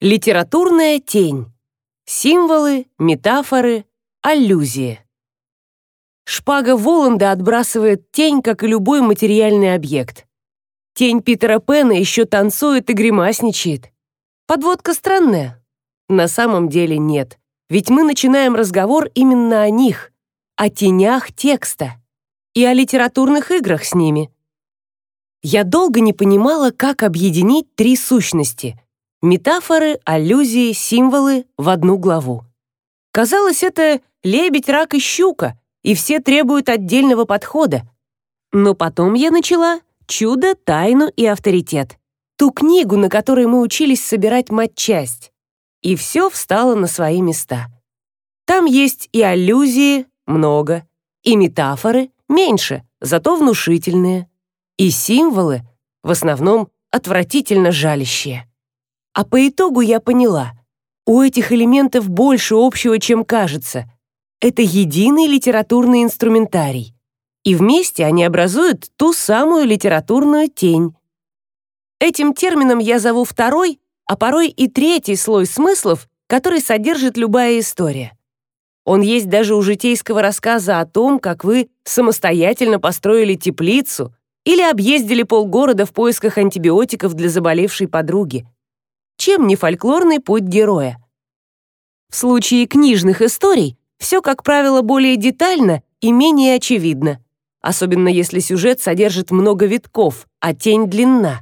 Литературная тень. Символы, метафоры, аллюзии. Шпага Воланда отбрасывает тень, как и любой материальный объект. Тень Питера Пэна еще танцует и гримасничает. Подводка странная. На самом деле нет, ведь мы начинаем разговор именно о них, о тенях текста и о литературных играх с ними. Я долго не понимала, как объединить три сущности — Метафоры, аллюзии, символы в одну главу. Казалось, это лебедь, рак и щука, и все требуют отдельного подхода. Но потом я начала «Чудо, тайну и авторитет», ту книгу, на которой мы учились собирать матчасть. И все встало на свои места. Там есть и аллюзии, много, и метафоры, меньше, зато внушительные, и символы, в основном отвратительно жалящие. А по итогу я поняла, у этих элементов больше общего, чем кажется. Это единый литературный инструментарий. И вместе они образуют ту самую литературную тень. Этим термином я зову второй, а порой и третий слой смыслов, который содержит любая история. Он есть даже у житейского рассказа о том, как вы самостоятельно построили теплицу или объездили полгорода в поисках антибиотиков для заболевшей подруги чем не фольклорный путь героя. В случае книжных историй все, как правило, более детально и менее очевидно, особенно если сюжет содержит много витков, а тень длинна.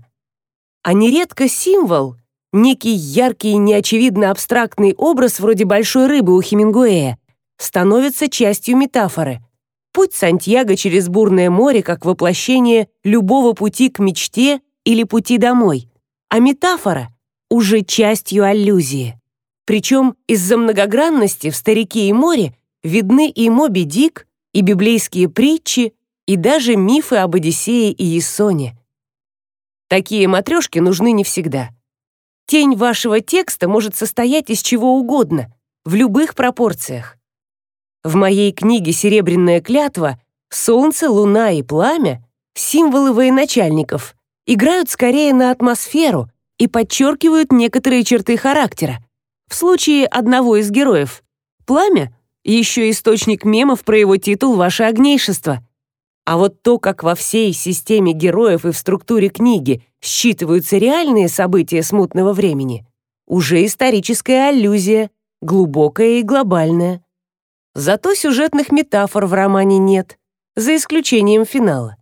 А нередко символ, некий яркий неочевидно абстрактный образ вроде большой рыбы у Хемингуэя, становится частью метафоры. Путь Сантьяго через бурное море как воплощение любого пути к мечте или пути домой. А метафора — уже частью аллюзии. Причем из-за многогранности в «Старике и море» видны и Моби Дик, и библейские притчи, и даже мифы об Одиссее и Ясоне. Такие матрешки нужны не всегда. Тень вашего текста может состоять из чего угодно, в любых пропорциях. В моей книге «Серебряная клятва» солнце, луна и пламя, символы военачальников, играют скорее на атмосферу, и подчеркивают некоторые черты характера. В случае одного из героев пламя еще источник мемов про его титул «Ваше огнейшество». А вот то, как во всей системе героев и в структуре книги считываются реальные события смутного времени, уже историческая аллюзия, глубокая и глобальная. Зато сюжетных метафор в романе нет, за исключением финала.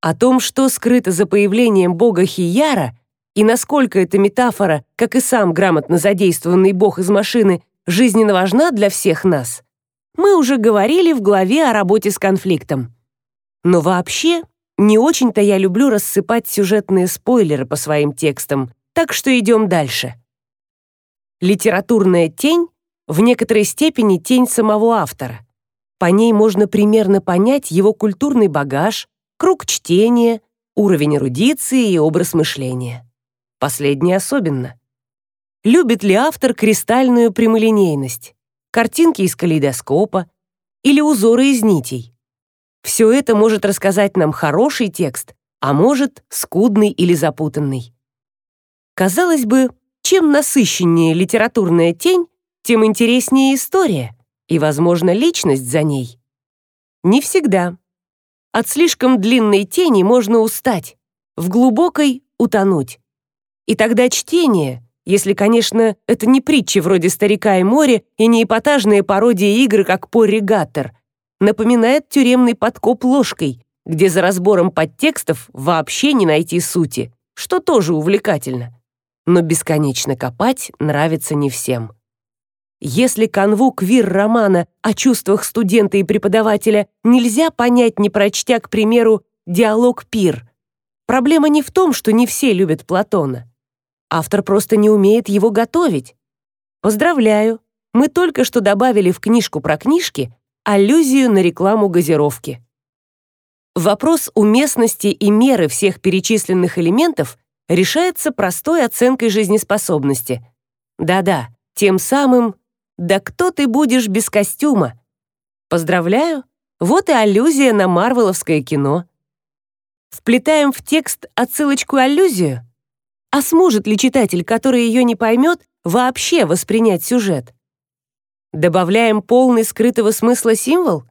О том, что скрыто за появлением бога Хияра, и насколько эта метафора, как и сам грамотно задействованный бог из машины, жизненно важна для всех нас, мы уже говорили в главе о работе с конфликтом. Но вообще, не очень-то я люблю рассыпать сюжетные спойлеры по своим текстам, так что идем дальше. Литературная тень в некоторой степени тень самого автора. По ней можно примерно понять его культурный багаж, круг чтения, уровень эрудиции и образ мышления. Последнее особенно. Любит ли автор кристальную прямолинейность, картинки из калейдоскопа или узоры из нитей? Все это может рассказать нам хороший текст, а может, скудный или запутанный. Казалось бы, чем насыщеннее литературная тень, тем интереснее история и, возможно, личность за ней. Не всегда. От слишком длинной тени можно устать, в глубокой утонуть. И тогда чтение, если, конечно, это не притчи вроде «Старика и море» и не эпатажные пародии игры, как «Порри Гаттер», напоминает тюремный подкоп ложкой, где за разбором подтекстов вообще не найти сути, что тоже увлекательно. Но бесконечно копать нравится не всем. Если канву квир-романа о чувствах студента и преподавателя нельзя понять, не прочтя, к примеру, диалог «Пир», проблема не в том, что не все любят Платона. Автор просто не умеет его готовить. Поздравляю, мы только что добавили в книжку про книжки аллюзию на рекламу газировки. Вопрос уместности и меры всех перечисленных элементов решается простой оценкой жизнеспособности. Да-да, тем самым «Да кто ты будешь без костюма?» Поздравляю, вот и аллюзия на марвеловское кино. Вплетаем в текст отсылочку-аллюзию — А сможет ли читатель, который ее не поймет, вообще воспринять сюжет? Добавляем полный скрытого смысла символ?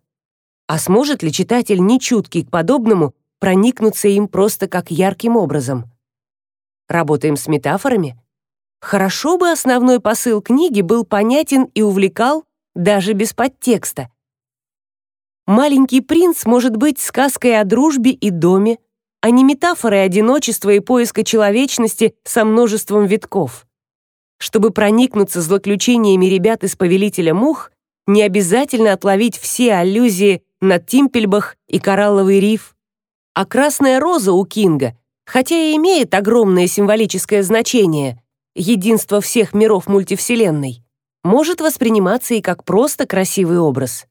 А сможет ли читатель, нечуткий к подобному, проникнуться им просто как ярким образом? Работаем с метафорами? Хорошо бы основной посыл книги был понятен и увлекал даже без подтекста. «Маленький принц» может быть сказкой о дружбе и доме, а не метафорой одиночества и поиска человечности со множеством витков. Чтобы проникнуться злоключениями ребят из «Повелителя мух», не обязательно отловить все аллюзии на Тимпельбах и Коралловый риф. А «Красная роза» у Кинга, хотя и имеет огромное символическое значение, единство всех миров мультивселенной, может восприниматься и как просто красивый образ.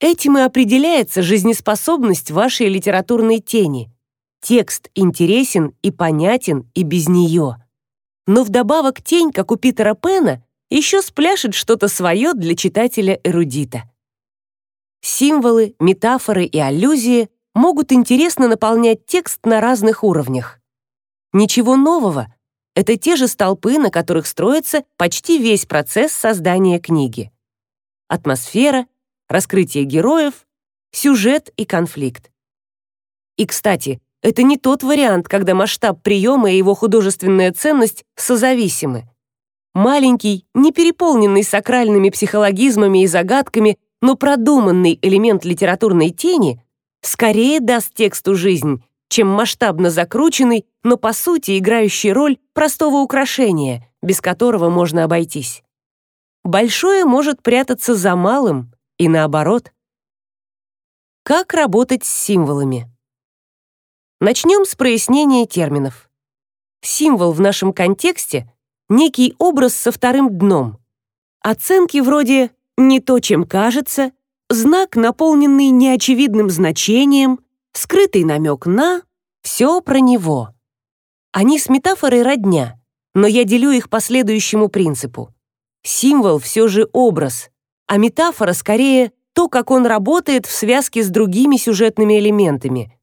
Этим и определяется жизнеспособность вашей литературной тени. Текст интересен и понятен и без нее. Но вдобавок тень, как у Питера Пэна, еще спляшет что-то свое для читателя-эрудита. Символы, метафоры и аллюзии могут интересно наполнять текст на разных уровнях. Ничего нового, это те же столпы, на которых строится почти весь процесс создания книги. Атмосфера, раскрытие героев, сюжет и конфликт. И, кстати, это не тот вариант, когда масштаб приема и его художественная ценность созависимы. Маленький, не переполненный сакральными психологизмами и загадками, но продуманный элемент литературной тени скорее даст тексту жизнь, чем масштабно закрученный, но по сути играющий роль простого украшения, без которого можно обойтись. Большое может прятаться за малым, и наоборот. Как работать с символами? Начнем с прояснения терминов. Символ в нашем контексте — некий образ со вторым дном. Оценки вроде «не то, чем кажется», знак, наполненный неочевидным значением, скрытый намек на все про него. Они с метафорой родня, но я делю их по следующему принципу. Символ все же образ, а метафора скорее то, как он работает в связке с другими сюжетными элементами.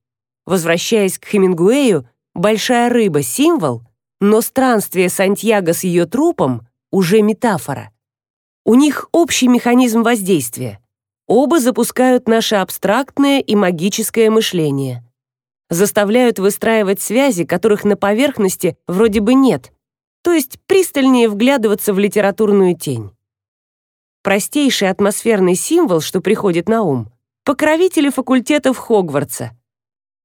Возвращаясь к Хемингуэю, большая рыба — символ, но странствие Сантьяго с ее трупом — уже метафора. У них общий механизм воздействия. Оба запускают наше абстрактное и магическое мышление. Заставляют выстраивать связи, которых на поверхности вроде бы нет, то есть пристальнее вглядываться в литературную тень. Простейший атмосферный символ, что приходит на ум, покровители факультетов Хогвартса.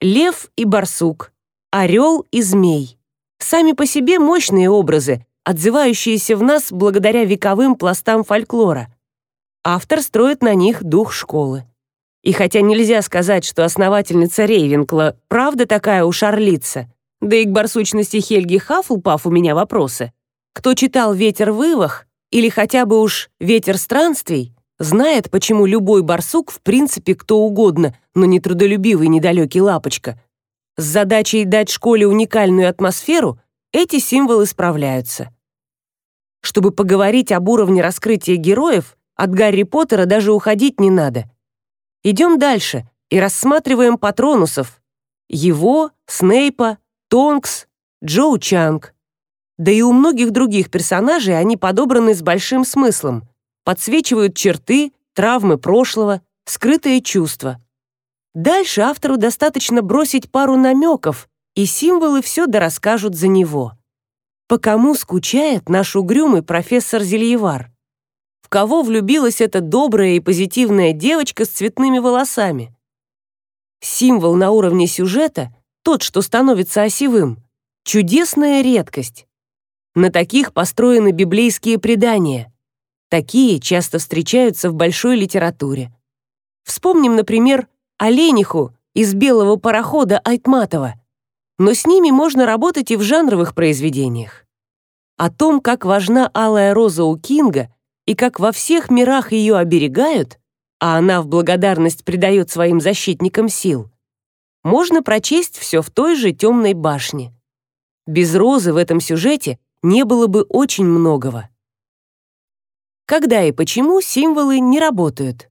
Лев и барсук, орел и змей. Сами по себе мощные образы, отзывающиеся в нас благодаря вековым пластам фольклора автор строит на них дух школы. И хотя нельзя сказать, что основательница Рейвенкла правда такая уж орлица, да и к барсучности Хельги Хаффлпаф у меня вопросы. Кто читал «Ветер вывах» или хотя бы уж «Ветер странствий», знает, почему любой барсук в принципе кто угодно, но не трудолюбивый недалекий лапочка. С задачей дать школе уникальную атмосферу эти символы справляются. Чтобы поговорить об уровне раскрытия героев, от Гарри Поттера даже уходить не надо. Идем дальше и рассматриваем патронусов. Его, Снейпа, Тонкс, Джоу Чанг. Да и у многих других персонажей они подобраны с большим смыслом, подсвечивают черты, травмы прошлого, скрытые чувства. Дальше автору достаточно бросить пару намеков, и символы все дорасскажут за него. По кому скучает наш угрюмый профессор Зельевар? в кого влюбилась эта добрая и позитивная девочка с цветными волосами. Символ на уровне сюжета, тот, что становится осевым, чудесная редкость. На таких построены библейские предания. Такие часто встречаются в большой литературе. Вспомним, например, Олениху из «Белого парохода» Айтматова. Но с ними можно работать и в жанровых произведениях. О том, как важна алая роза у Кинга, и как во всех мирах ее оберегают, а она в благодарность придает своим защитникам сил, можно прочесть все в той же темной башне. Без розы в этом сюжете не было бы очень многого. Когда и почему символы не работают?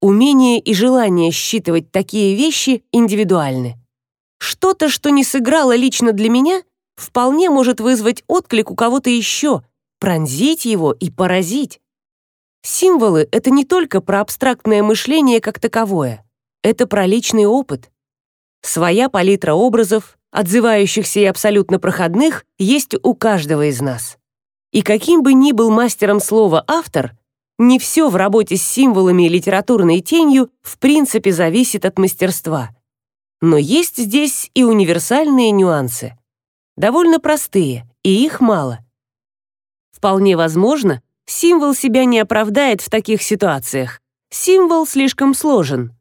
Умение и желание считывать такие вещи индивидуальны. Что-то, что не сыграло лично для меня, вполне может вызвать отклик у кого-то еще, пронзить его и поразить. Символы — это не только про абстрактное мышление как таковое, это про личный опыт. Своя палитра образов, отзывающихся и абсолютно проходных, есть у каждого из нас. И каким бы ни был мастером слова автор, не все в работе с символами и литературной тенью в принципе зависит от мастерства. Но есть здесь и универсальные нюансы. Довольно простые, и их мало. Вполне возможно, символ себя не оправдает в таких ситуациях. Символ слишком сложен.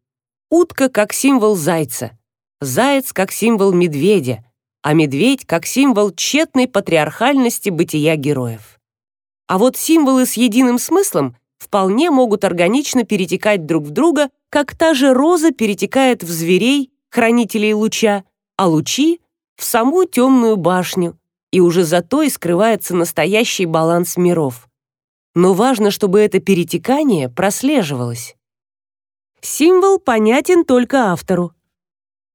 Утка как символ зайца, заяц как символ медведя, а медведь как символ тщетной патриархальности бытия героев. А вот символы с единым смыслом вполне могут органично перетекать друг в друга, как та же роза перетекает в зверей, хранителей луча, а лучи — в саму темную башню, и уже зато и скрывается настоящий баланс миров. Но важно, чтобы это перетекание прослеживалось. Символ понятен только автору.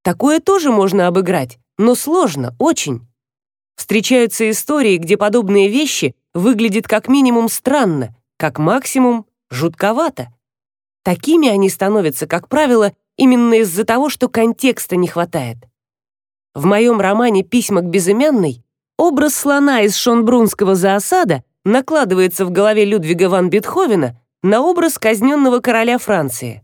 Такое тоже можно обыграть, но сложно, очень. Встречаются истории, где подобные вещи выглядят как минимум странно, как максимум жутковато. Такими они становятся, как правило, именно из-за того, что контекста не хватает. В моем романе «Письма к безымянной» образ слона из Шонбрунского зоосада накладывается в голове Людвига ван Бетховена на образ казненного короля Франции.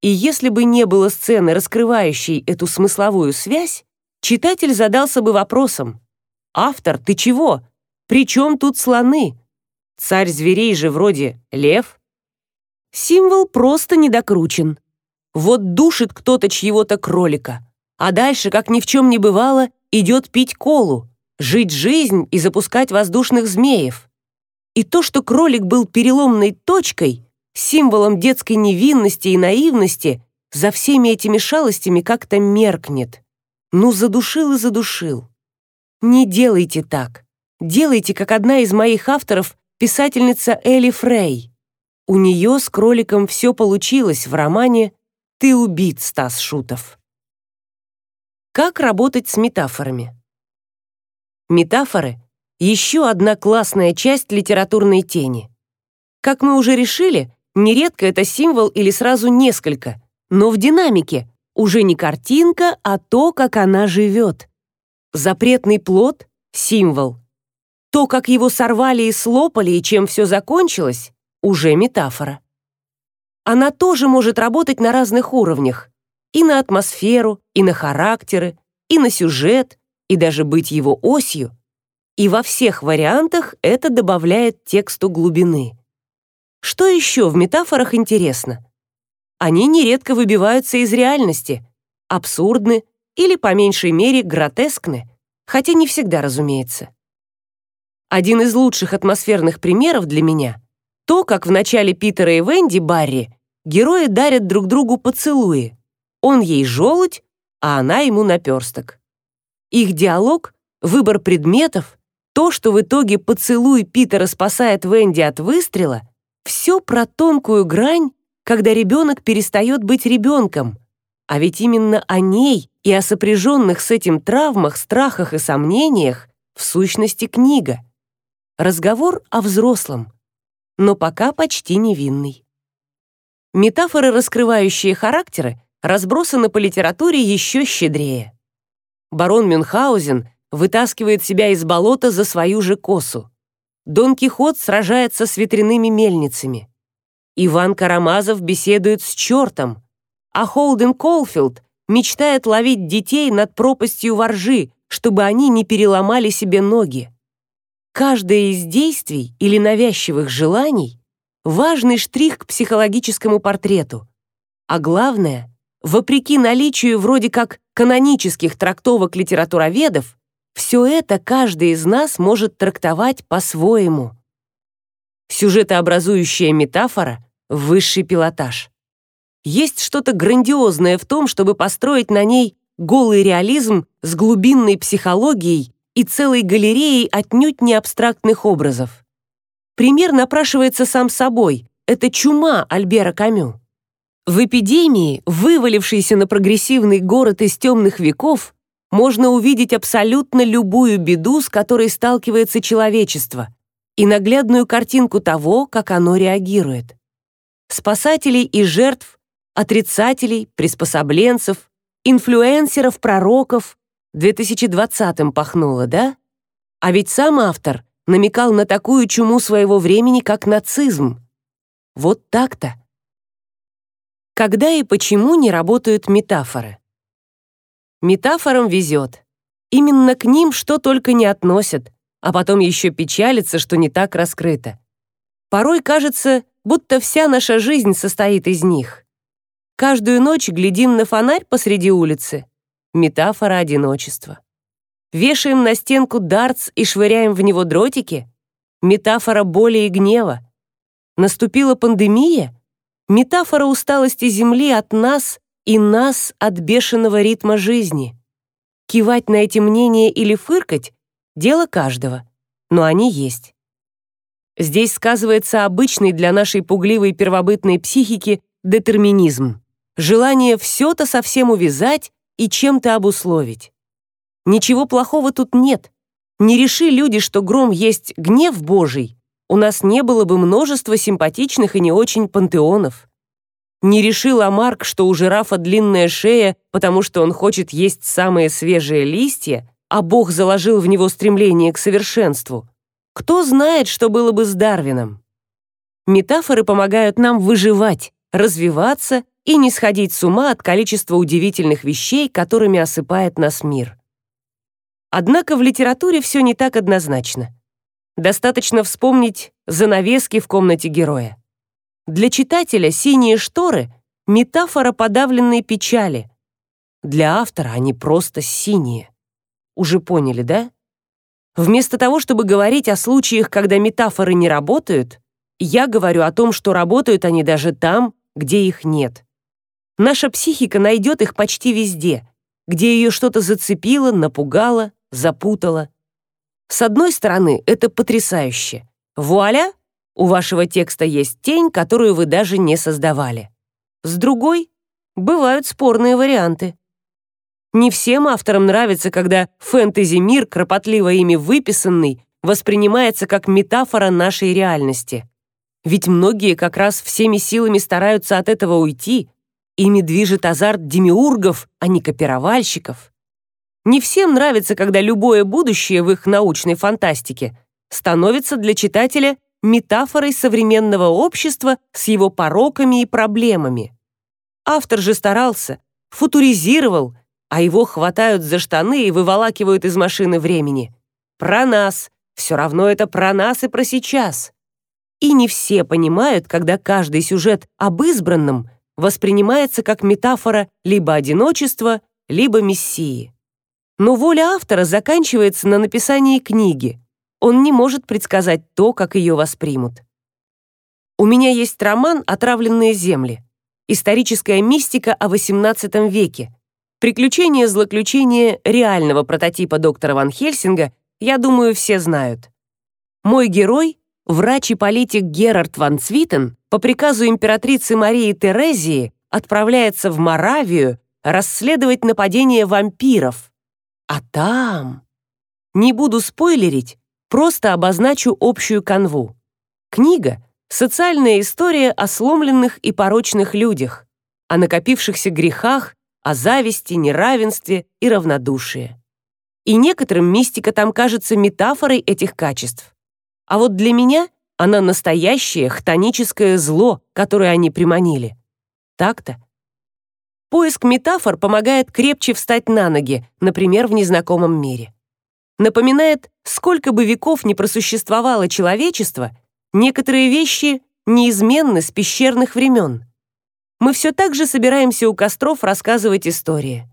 И если бы не было сцены, раскрывающей эту смысловую связь, читатель задался бы вопросом «Автор, ты чего? При чем тут слоны? Царь зверей же вроде лев?» Символ просто недокручен. Вот душит кто-то чьего-то кролика, а дальше, как ни в чем не бывало, идет пить колу, жить жизнь и запускать воздушных змеев. И то, что кролик был переломной точкой, символом детской невинности и наивности, за всеми этими шалостями как-то меркнет. Ну, задушил и задушил. Не делайте так. Делайте, как одна из моих авторов, писательница Элли Фрей. У нее с кроликом все получилось в романе «Ты убит, Стас Шутов». Как работать с метафорами? Метафоры — еще одна классная часть литературной тени. Как мы уже решили, нередко это символ или сразу несколько, но в динамике, уже не картинка, а то, как она живет. Запретный плод — символ. То, как его сорвали и слопали, и чем все закончилось, уже метафора. Она тоже может работать на разных уровнях. И на атмосферу, и на характеры, и на сюжет, и даже быть его осью. И во всех вариантах это добавляет тексту глубины. Что еще в метафорах интересно? Они нередко выбиваются из реальности, абсурдны или, по меньшей мере, гротескны, хотя не всегда, разумеется. Один из лучших атмосферных примеров для меня то, как в начале Питера и Венди Барри герои дарят друг другу поцелуи. Он ей желудь, а она ему наперсток. Их диалог, выбор предметов, то, что в итоге поцелуй Питера спасает Венди от выстрела, все про тонкую грань, когда ребенок перестает быть ребенком. А ведь именно о ней и о сопряженных с этим травмах, страхах и сомнениях в сущности книга. Разговор о взрослом, но пока почти невинный. Метафоры, раскрывающие характеры, разбросаны по литературе еще щедрее. Барон Мюнхгаузен вытаскивает себя из болота за свою же косу. Дон Кихот сражается с ветряными мельницами. Иван Карамазов беседует с чертом, а Холден Колфилд мечтает ловить детей над пропастью воржи, чтобы они не переломали себе ноги. Каждое из действий или навязчивых желаний — важный штрих к психологическому портрету. А главное, вопреки наличию вроде как канонических трактовок литературоведов, все это каждый из нас может трактовать по-своему. Сюжетообразующая метафора — высший пилотаж. Есть что-то грандиозное в том, чтобы построить на ней голый реализм с глубинной психологией и целой галереей отнюдь не абстрактных образов. Пример напрашивается сам собой. Это чума Альбера Камю. В эпидемии, вывалившейся на прогрессивный город из темных веков, можно увидеть абсолютно любую беду, с которой сталкивается человечество, и наглядную картинку того, как оно реагирует. Спасателей и жертв, отрицателей, приспособленцев, инфлюенсеров, пророков. 2020-м пахнуло, да? А ведь сам автор намекал на такую чуму своего времени, как нацизм. Вот так-то. Когда и почему не работают метафоры? Метафорам везет. Именно к ним что только не относят, а потом еще печалится, что не так раскрыто. Порой кажется, будто вся наша жизнь состоит из них. Каждую ночь глядим на фонарь посреди улицы. Метафора одиночества. Вешаем на стенку дартс и швыряем в него дротики. Метафора боли и гнева. Наступила пандемия. Метафора усталости Земли от нас и нас от бешеного ритма жизни. Кивать на эти мнения или фыркать — дело каждого, но они есть. Здесь сказывается обычный для нашей пугливой первобытной психики детерминизм, желание все-то совсем увязать и чем-то обусловить. Ничего плохого тут нет. Не реши люди, что гром есть гнев Божий, у нас не было бы множества симпатичных и не очень пантеонов. Не решил Амарк, что у жирафа длинная шея, потому что он хочет есть самые свежие листья, а Бог заложил в него стремление к совершенству. Кто знает, что было бы с Дарвином? Метафоры помогают нам выживать, развиваться и не сходить с ума от количества удивительных вещей, которыми осыпает нас мир. Однако в литературе все не так однозначно. Достаточно вспомнить занавески в комнате героя. Для читателя синие шторы — метафора подавленной печали. Для автора они просто синие. Уже поняли, да? Вместо того, чтобы говорить о случаях, когда метафоры не работают, я говорю о том, что работают они даже там, где их нет. Наша психика найдет их почти везде, где ее что-то зацепило, напугало, запутало. С одной стороны, это потрясающе. Вуаля! У вашего текста есть тень, которую вы даже не создавали. С другой, бывают спорные варианты. Не всем авторам нравится, когда фэнтези-мир, кропотливо ими выписанный, воспринимается как метафора нашей реальности. Ведь многие как раз всеми силами стараются от этого уйти. Ими движет азарт демиургов, а не копировальщиков. Не всем нравится, когда любое будущее в их научной фантастике становится для читателя метафорой современного общества с его пороками и проблемами. Автор же старался, футуризировал, а его хватают за штаны и выволакивают из машины времени. Про нас. Все равно это про нас и про сейчас. И не все понимают, когда каждый сюжет об избранном воспринимается как метафора либо одиночества, либо мессии. Но воля автора заканчивается на написании книги, он не может предсказать то, как ее воспримут. У меня есть роман «Отравленные земли», историческая мистика о XVIII веке, приключения злоключения реального прототипа доктора Ван Хельсинга, я думаю, все знают. Мой герой, врач и политик Герард Ван Цвитен, по приказу императрицы Марии Терезии отправляется в Моравию расследовать нападение вампиров. А там... Не буду спойлерить, Просто обозначу общую канву. Книга — социальная история о сломленных и порочных людях, о накопившихся грехах, о зависти, неравенстве и равнодушии. И некоторым мистика там кажется метафорой этих качеств. А вот для меня она настоящее хтоническое зло, которое они приманили. Так-то. Поиск метафор помогает крепче встать на ноги, например, в незнакомом мире напоминает, сколько бы веков не просуществовало человечество, некоторые вещи неизменны с пещерных времен. Мы все так же собираемся у костров рассказывать истории.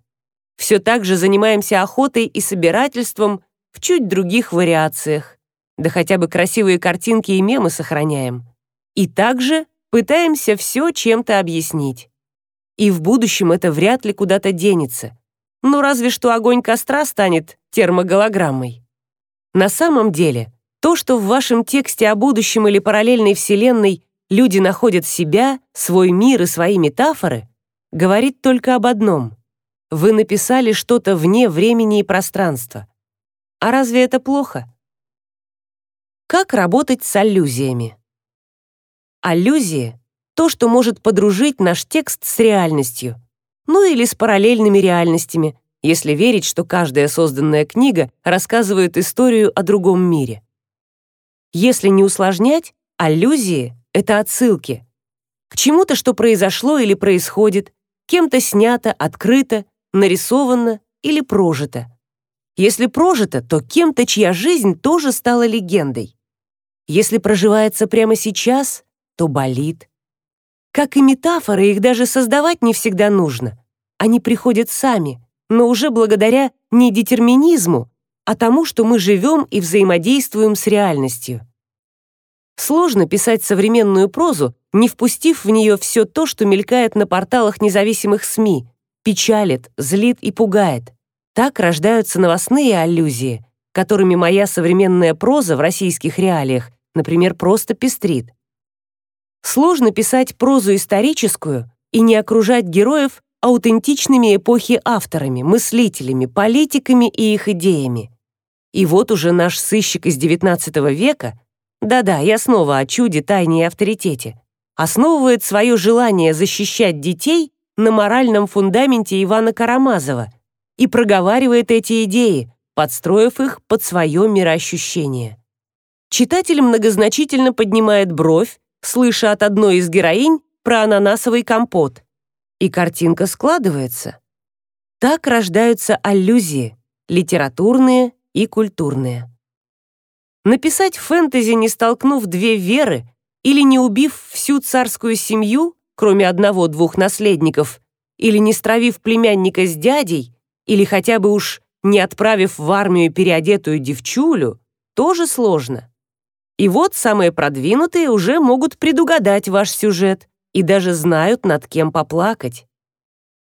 Все так же занимаемся охотой и собирательством в чуть других вариациях. Да хотя бы красивые картинки и мемы сохраняем. И также пытаемся все чем-то объяснить. И в будущем это вряд ли куда-то денется. Ну разве что огонь костра станет термоголограммой. На самом деле, то, что в вашем тексте о будущем или параллельной вселенной люди находят себя, свой мир и свои метафоры, говорит только об одном. вы написали что-то вне времени и пространства. А разве это плохо? Как работать с аллюзиями? Аллюзии — то, что может подружить наш текст с реальностью, ну или с параллельными реальностями, если верить, что каждая созданная книга рассказывает историю о другом мире. Если не усложнять, аллюзии — это отсылки к чему-то, что произошло или происходит, кем-то снято, открыто, нарисовано или прожито. Если прожито, то кем-то, чья жизнь тоже стала легендой. Если проживается прямо сейчас, то болит. Как и метафоры, их даже создавать не всегда нужно. Они приходят сами, но уже благодаря не детерминизму, а тому, что мы живем и взаимодействуем с реальностью. Сложно писать современную прозу, не впустив в нее все то, что мелькает на порталах независимых СМИ, печалит, злит и пугает. Так рождаются новостные аллюзии, которыми моя современная проза в российских реалиях, например, просто пестрит. Сложно писать прозу историческую и не окружать героев аутентичными эпохи авторами, мыслителями, политиками и их идеями. И вот уже наш сыщик из XIX века, да-да, я снова о чуде, тайне и авторитете, основывает свое желание защищать детей на моральном фундаменте Ивана Карамазова и проговаривает эти идеи, подстроив их под свое мироощущение. Читатель многозначительно поднимает бровь, слыша от одной из героинь про ананасовый компот. И картинка складывается. Так рождаются аллюзии, литературные и культурные. Написать фэнтези, не столкнув две веры или не убив всю царскую семью, кроме одного-двух наследников, или не стравив племянника с дядей, или хотя бы уж не отправив в армию переодетую девчулю, тоже сложно. И вот самые продвинутые уже могут предугадать ваш сюжет и даже знают, над кем поплакать.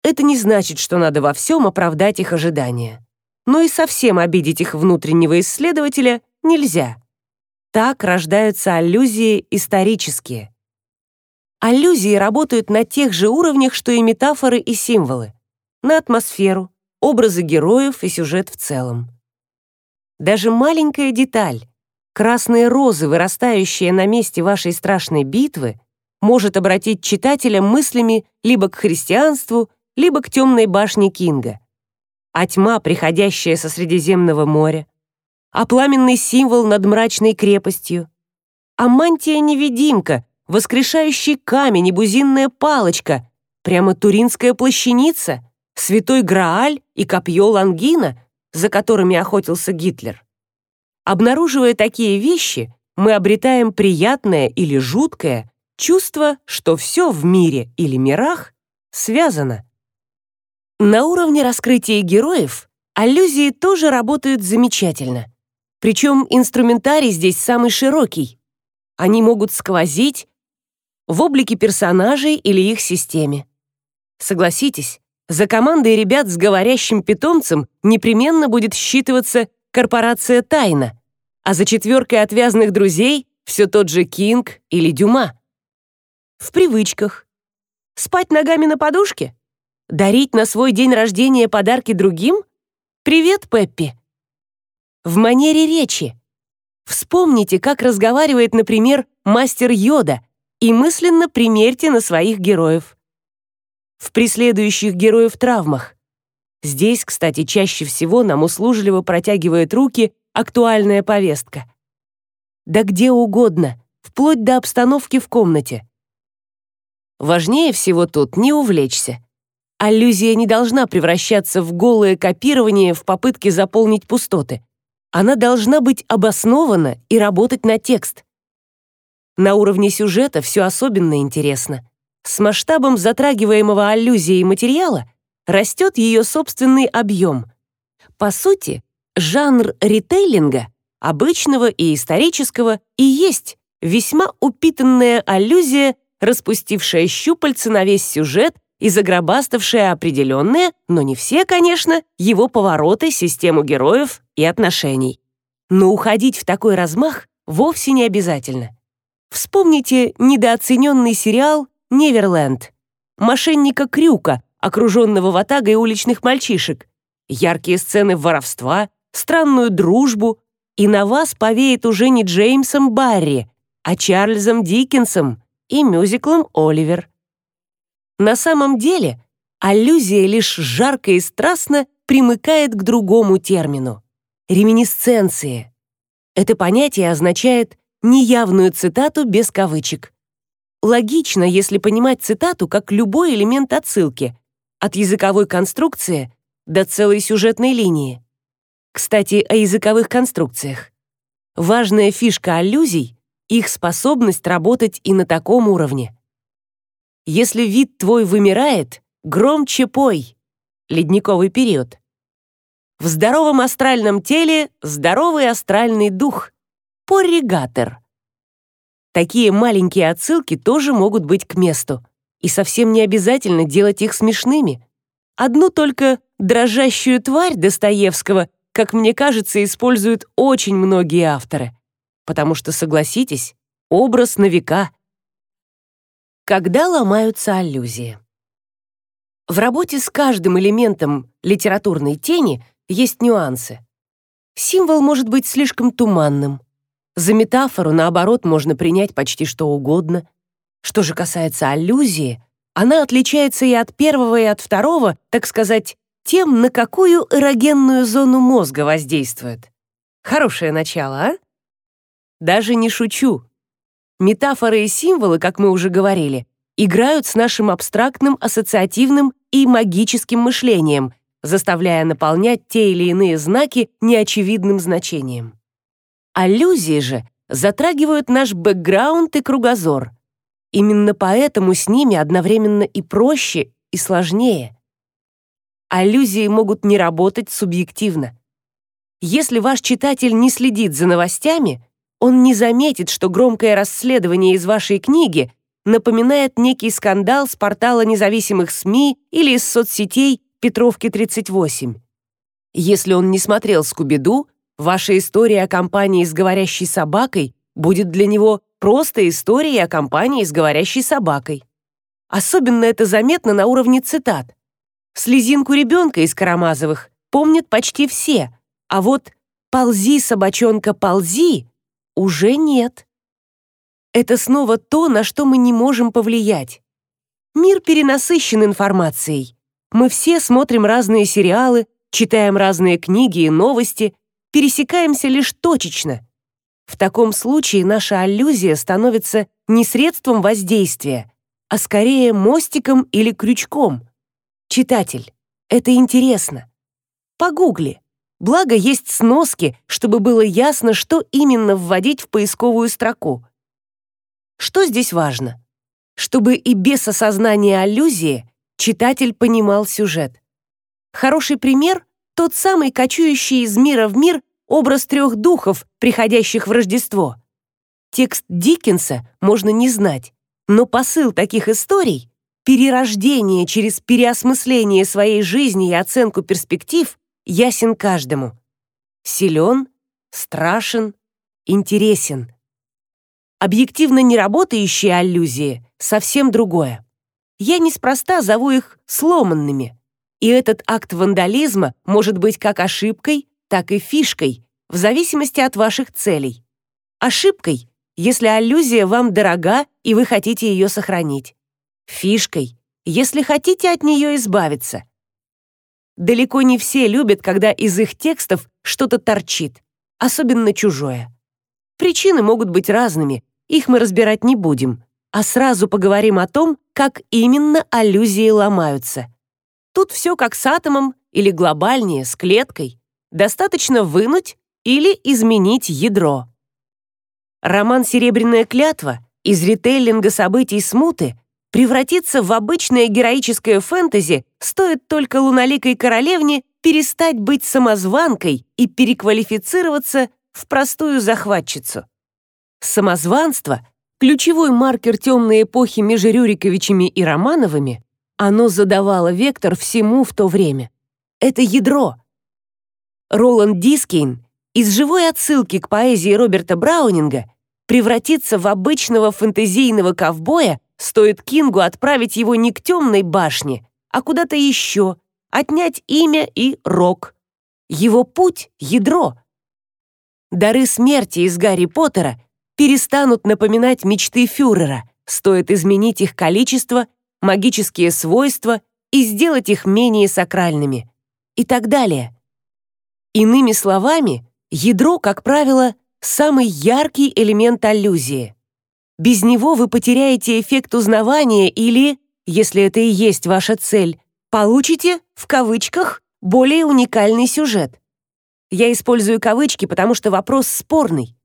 Это не значит, что надо во всем оправдать их ожидания. Но и совсем обидеть их внутреннего исследователя нельзя. Так рождаются аллюзии исторические. Аллюзии работают на тех же уровнях, что и метафоры и символы. На атмосферу, образы героев и сюжет в целом. Даже маленькая деталь, красные розы, вырастающие на месте вашей страшной битвы, может обратить читателя мыслями либо к христианству, либо к темной башне Кинга. А тьма, приходящая со Средиземного моря, а пламенный символ над мрачной крепостью, а мантия-невидимка, воскрешающий камень и бузинная палочка, прямо туринская плащаница, святой Грааль и копье Лангина, за которыми охотился Гитлер. Обнаруживая такие вещи, мы обретаем приятное или жуткое чувство, что все в мире или мирах связано. На уровне раскрытия героев аллюзии тоже работают замечательно. Причем инструментарий здесь самый широкий. Они могут сквозить в облике персонажей или их системе. Согласитесь, за командой ребят с говорящим питомцем непременно будет считываться корпорация «Тайна», а за четверкой отвязных друзей все тот же Кинг или Дюма. В привычках. Спать ногами на подушке? Дарить на свой день рождения подарки другим? Привет, Пеппи в манере речи. Вспомните, как разговаривает, например, мастер Йода, и мысленно примерьте на своих героев. В преследующих героев травмах. Здесь, кстати, чаще всего нам услужливо протягивает руки актуальная повестка. Да где угодно, вплоть до обстановки в комнате. Важнее всего тут не увлечься. Аллюзия не должна превращаться в голое копирование в попытке заполнить пустоты. Она должна быть обоснована и работать на текст. На уровне сюжета все особенно интересно. С масштабом затрагиваемого аллюзией материала растет ее собственный объем. По сути, жанр ритейлинга, обычного и исторического, и есть весьма упитанная аллюзия, распустившая щупальца на весь сюжет и загробаставшая определенные, но не все, конечно, его повороты, систему героев и отношений. Но уходить в такой размах вовсе не обязательно. Вспомните недооцененный сериал «Неверленд». Мошенника Крюка, окруженного ватагой уличных мальчишек, яркие сцены воровства, странную дружбу, и на вас повеет уже не Джеймсом Барри, а Чарльзом Диккенсом и мюзиклом «Оливер». На самом деле, аллюзия лишь жарко и страстно примыкает к другому термину — реминисценции. Это понятие означает неявную цитату без кавычек. Логично, если понимать цитату как любой элемент отсылки, от языковой конструкции до целой сюжетной линии. Кстати, о языковых конструкциях. Важная фишка аллюзий — их способность работать и на таком уровне. Если вид твой вымирает, громче пой. Ледниковый период. В здоровом астральном теле здоровый астральный дух. Порригатор. Такие маленькие отсылки тоже могут быть к месту. И совсем не обязательно делать их смешными. Одну только дрожащую тварь Достоевского, как мне кажется, используют очень многие авторы. Потому что, согласитесь, образ на века. Когда ломаются аллюзии? В работе с каждым элементом литературной тени есть нюансы. Символ может быть слишком туманным. За метафору, наоборот, можно принять почти что угодно. Что же касается аллюзии, она отличается и от первого, и от второго, так сказать, тем, на какую эрогенную зону мозга воздействует. Хорошее начало, а? Даже не шучу. Метафоры и символы, как мы уже говорили, играют с нашим абстрактным, ассоциативным и магическим мышлением, заставляя наполнять те или иные знаки неочевидным значением. Аллюзии же затрагивают наш бэкграунд и кругозор. Именно поэтому с ними одновременно и проще, и сложнее. Аллюзии могут не работать субъективно. Если ваш читатель не следит за новостями, он не заметит, что громкое расследование из вашей книги напоминает некий скандал с портала независимых СМИ или из соцсетей Петровки 38. Если он не смотрел «Скуби-Ду», ваша история о компании с говорящей собакой будет для него просто историей о компании с говорящей собакой. Особенно это заметно на уровне цитат. Слезинку ребенка из Карамазовых помнят почти все, а вот «ползи, собачонка, ползи» уже нет. Это снова то, на что мы не можем повлиять. Мир перенасыщен информацией. Мы все смотрим разные сериалы, читаем разные книги и новости, пересекаемся лишь точечно. В таком случае наша аллюзия становится не средством воздействия, а скорее мостиком или крючком. Читатель, это интересно. Погугли. Благо есть сноски, чтобы было ясно, что именно вводить в поисковую строку. Что здесь важно? Чтобы и без осознания аллюзии читатель понимал сюжет. Хороший пример — тот самый кочующий из мира в мир образ трех духов, приходящих в Рождество. Текст Диккенса можно не знать, но посыл таких историй — перерождение через переосмысление своей жизни и оценку перспектив — ясен каждому. Силен, страшен, интересен. Объективно неработающие аллюзии — совсем другое. Я неспроста зову их сломанными. И этот акт вандализма может быть как ошибкой, так и фишкой, в зависимости от ваших целей. Ошибкой, если аллюзия вам дорога и вы хотите ее сохранить. Фишкой, если хотите от нее избавиться. Далеко не все любят, когда из их текстов что-то торчит, особенно чужое. Причины могут быть разными, их мы разбирать не будем а сразу поговорим о том, как именно аллюзии ломаются. Тут все как с атомом или глобальнее, с клеткой. Достаточно вынуть или изменить ядро. Роман «Серебряная клятва» из ритейлинга событий смуты превратится в обычное героическое фэнтези, стоит только луналикой королевне перестать быть самозванкой и переквалифицироваться в простую захватчицу. Самозванство Ключевой маркер темной эпохи между Рюриковичами и Романовыми, оно задавало вектор всему в то время. Это ядро. Роланд Дискейн из живой отсылки к поэзии Роберта Браунинга превратится в обычного фэнтезийного ковбоя, стоит Кингу отправить его не к темной башне, а куда-то еще, отнять имя и рок. Его путь — ядро. Дары смерти из Гарри Поттера перестанут напоминать мечты фюрера, стоит изменить их количество, магические свойства и сделать их менее сакральными. И так далее. Иными словами, ядро, как правило, самый яркий элемент аллюзии. Без него вы потеряете эффект узнавания или, если это и есть ваша цель, получите, в кавычках, более уникальный сюжет. Я использую кавычки, потому что вопрос спорный.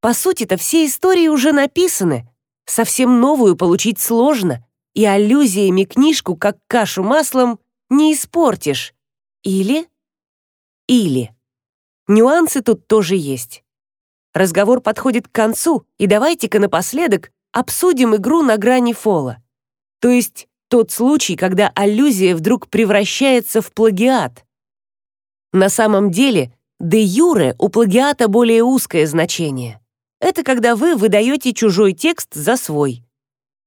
По сути-то все истории уже написаны. Совсем новую получить сложно, и аллюзиями книжку, как кашу маслом, не испортишь. Или? Или. Нюансы тут тоже есть. Разговор подходит к концу, и давайте-ка напоследок обсудим игру на грани фола. То есть тот случай, когда аллюзия вдруг превращается в плагиат. На самом деле, де юре у плагиата более узкое значение. Это когда вы выдаете чужой текст за свой.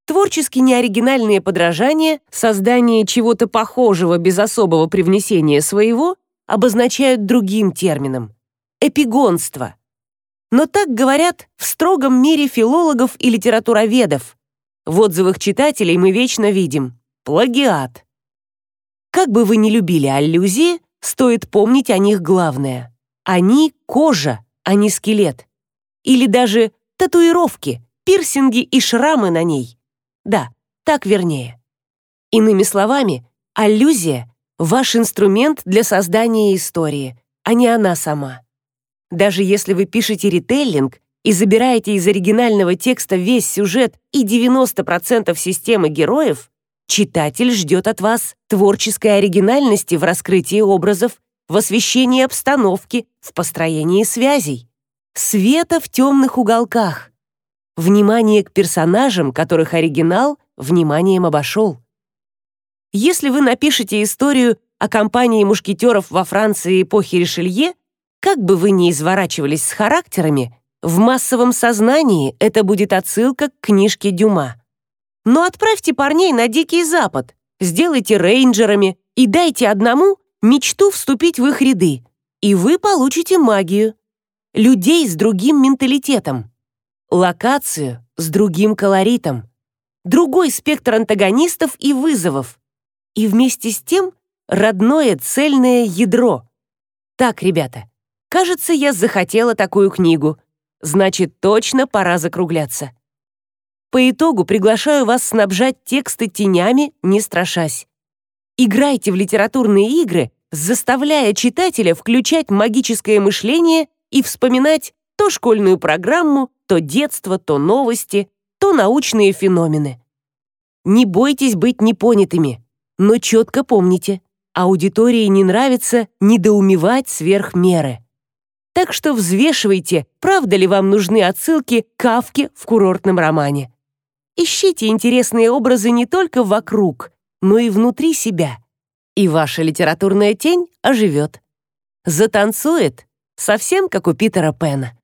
Творчески неоригинальные подражания, создание чего-то похожего без особого привнесения своего обозначают другим термином — эпигонство. Но так говорят в строгом мире филологов и литературоведов. В отзывах читателей мы вечно видим плагиат. Как бы вы ни любили аллюзии, стоит помнить о них главное. Они — кожа, а не скелет. Или даже татуировки, пирсинги и шрамы на ней. Да, так вернее. Иными словами, аллюзия — ваш инструмент для создания истории, а не она сама. Даже если вы пишете ритейлинг и забираете из оригинального текста весь сюжет и 90% системы героев, читатель ждет от вас творческой оригинальности в раскрытии образов, в освещении обстановки, в построении связей, света в темных уголках, внимание к персонажам, которых оригинал вниманием обошел. Если вы напишете историю о компании мушкетеров во Франции эпохи Ришелье, как бы вы ни изворачивались с характерами, в массовом сознании это будет отсылка к книжке Дюма. Но отправьте парней на Дикий Запад, сделайте рейнджерами и дайте одному мечту вступить в их ряды, и вы получите магию. Людей с другим менталитетом, локацию с другим колоритом, другой спектр антагонистов и вызовов, и вместе с тем родное цельное ядро. Так, ребята, Кажется, я захотела такую книгу. Значит, точно пора закругляться. По итогу приглашаю вас снабжать тексты тенями, не страшась. Играйте в литературные игры, заставляя читателя включать магическое мышление и вспоминать то школьную программу, то детство, то новости, то научные феномены. Не бойтесь быть непонятыми, но четко помните, аудитории не нравится недоумевать сверх меры. Так что взвешивайте, правда ли вам нужны отсылки к Кавке в курортном романе. Ищите интересные образы не только вокруг, но и внутри себя. И ваша литературная тень оживет. Затанцует, совсем как у Питера Пэна.